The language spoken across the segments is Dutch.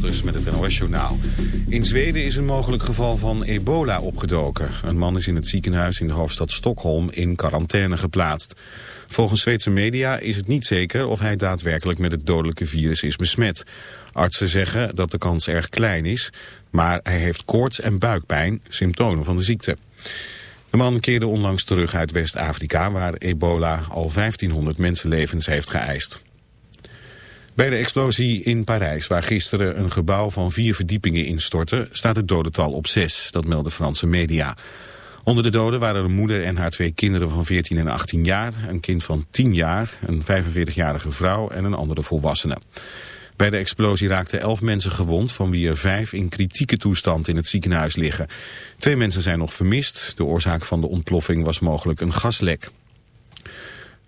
Met het NOS-journaal. In Zweden is een mogelijk geval van ebola opgedoken. Een man is in het ziekenhuis in de hoofdstad Stockholm in quarantaine geplaatst. Volgens Zweedse media is het niet zeker of hij daadwerkelijk met het dodelijke virus is besmet. Artsen zeggen dat de kans erg klein is, maar hij heeft koorts en buikpijn, symptomen van de ziekte. De man keerde onlangs terug uit West-Afrika waar ebola al 1500 mensenlevens heeft geëist. Bij de explosie in Parijs, waar gisteren een gebouw van vier verdiepingen instortte, staat het dodental op zes, dat melden Franse media. Onder de doden waren een moeder en haar twee kinderen van 14 en 18 jaar, een kind van 10 jaar, een 45-jarige vrouw en een andere volwassene. Bij de explosie raakten elf mensen gewond, van wie er vijf in kritieke toestand in het ziekenhuis liggen. Twee mensen zijn nog vermist. De oorzaak van de ontploffing was mogelijk een gaslek.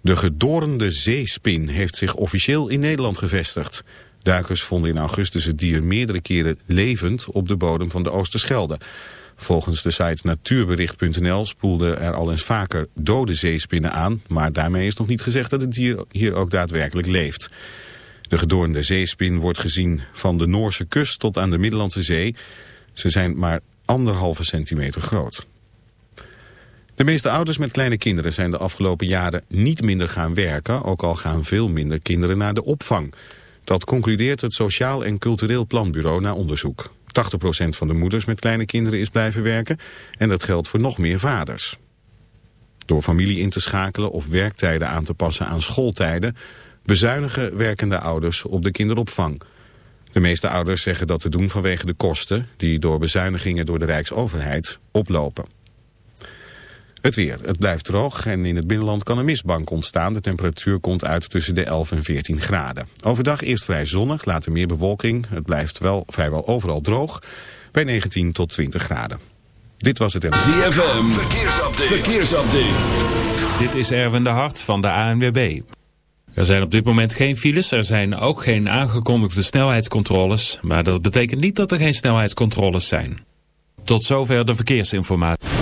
De gedorende zeespin heeft zich officieel in Nederland gevestigd. Duikers vonden in augustus het dier meerdere keren levend op de bodem van de Oosterschelde. Volgens de site natuurbericht.nl spoelden er al eens vaker dode zeespinnen aan, maar daarmee is nog niet gezegd dat het dier hier ook daadwerkelijk leeft. De gedoornde zeespin wordt gezien van de Noorse kust tot aan de Middellandse Zee. Ze zijn maar anderhalve centimeter groot. De meeste ouders met kleine kinderen zijn de afgelopen jaren niet minder gaan werken, ook al gaan veel minder kinderen naar de opvang. Dat concludeert het Sociaal en Cultureel Planbureau na onderzoek. 80% van de moeders met kleine kinderen is blijven werken en dat geldt voor nog meer vaders. Door familie in te schakelen of werktijden aan te passen aan schooltijden bezuinigen werkende ouders op de kinderopvang. De meeste ouders zeggen dat te doen vanwege de kosten die door bezuinigingen door de Rijksoverheid oplopen. Het weer. Het blijft droog en in het binnenland kan een mistbank ontstaan. De temperatuur komt uit tussen de 11 en 14 graden. Overdag eerst vrij zonnig, later meer bewolking. Het blijft wel vrijwel overal droog bij 19 tot 20 graden. Dit was het. ZFM. Verkeersupdate. Verkeersupdate. Dit is Erwin de Hart van de ANWB. Er zijn op dit moment geen files, er zijn ook geen aangekondigde snelheidscontroles, maar dat betekent niet dat er geen snelheidscontroles zijn. Tot zover de verkeersinformatie.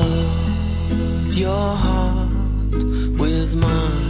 love your heart with mine.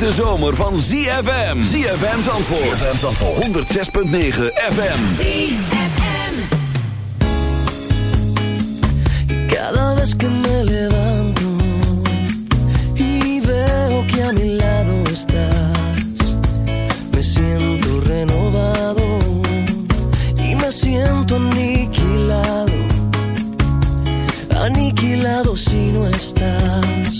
De zomer van ZFM. ZFM Zandvoort. ZFM Zandvoort. 106.9 FM. ZFM. Cada vez que me levanto y veo que a mi lado estás, me siento renovado y me siento aniquilado. Aniquilado si no estás.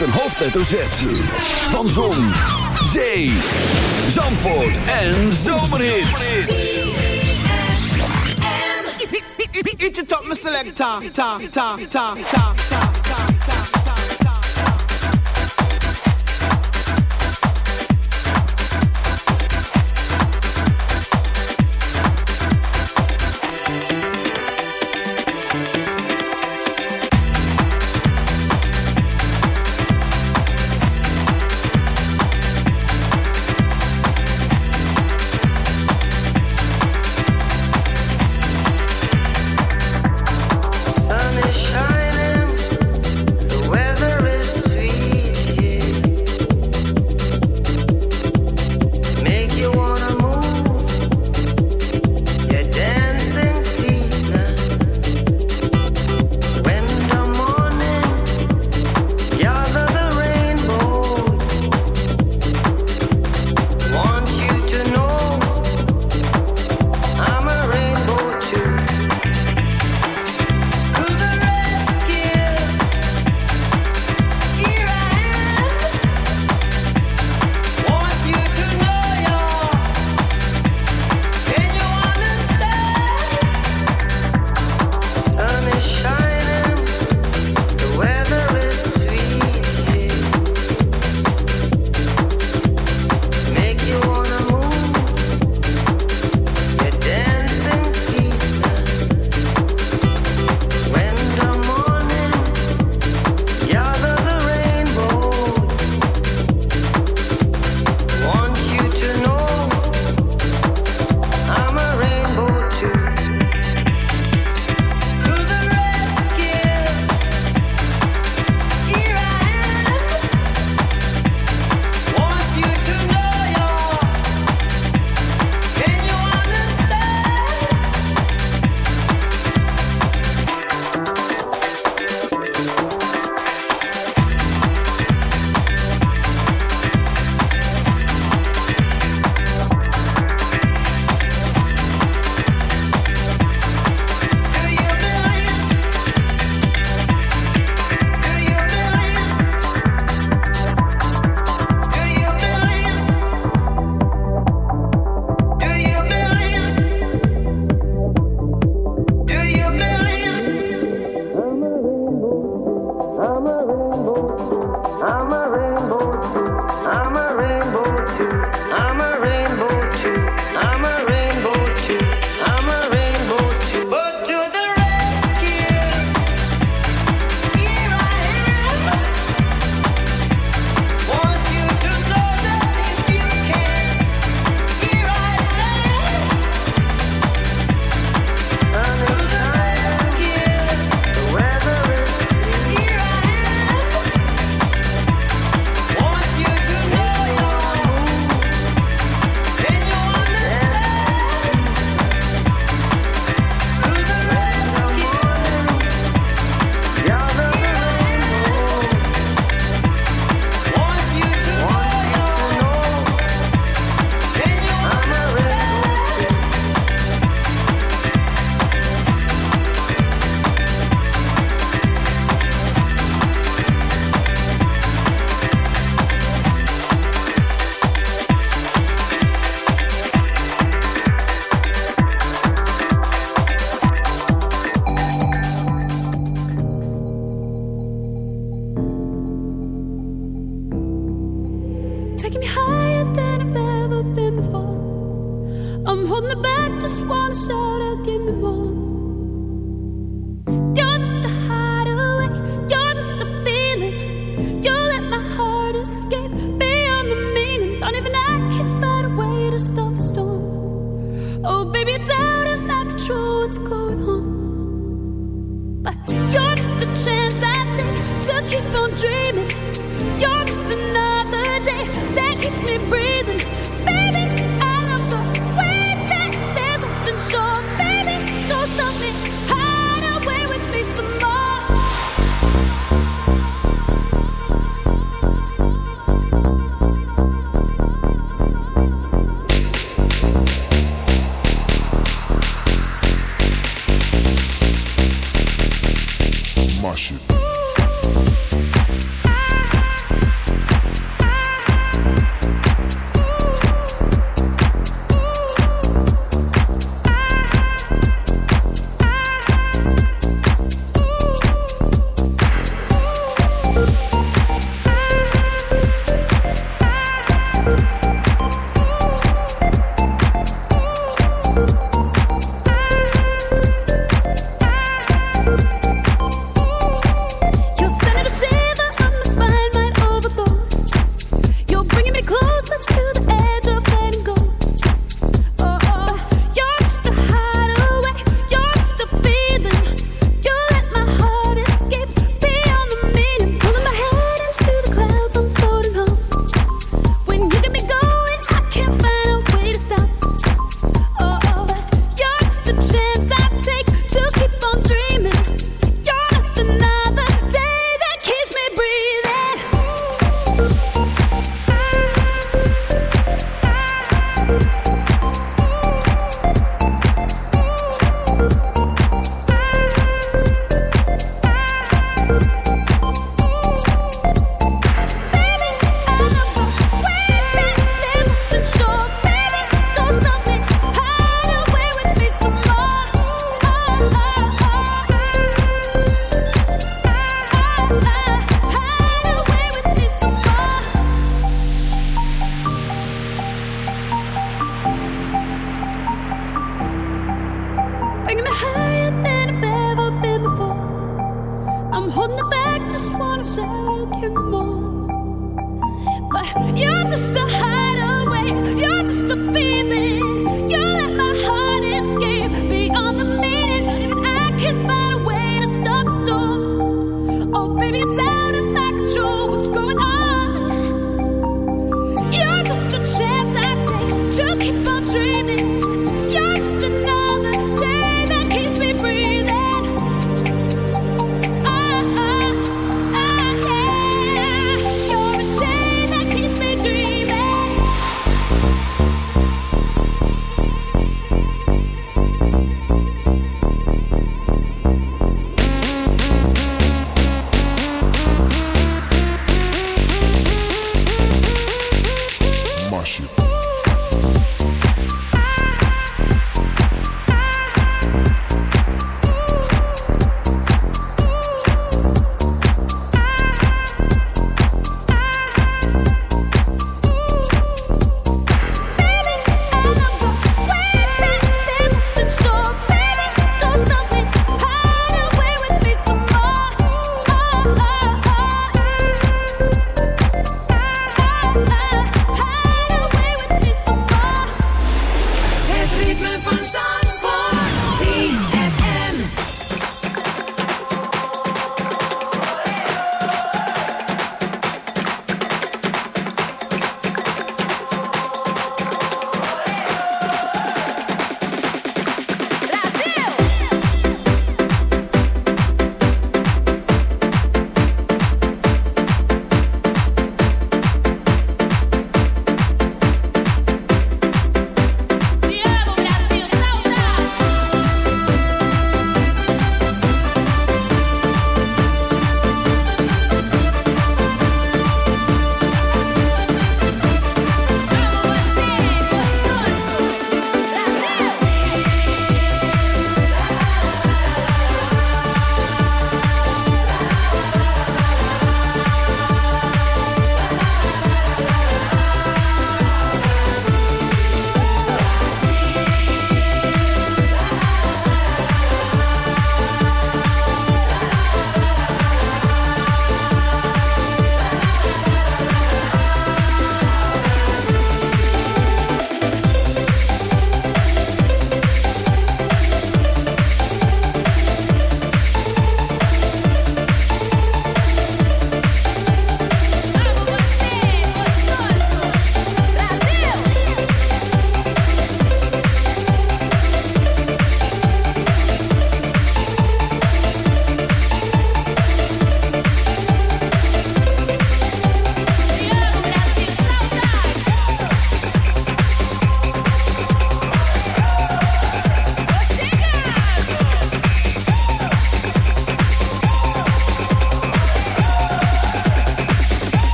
met een hoofdletter Z. Van Zon, Zee, Zandvoort en Zomerhit. Eat your top, Mr. Selecta, ta, ta, ta, ta.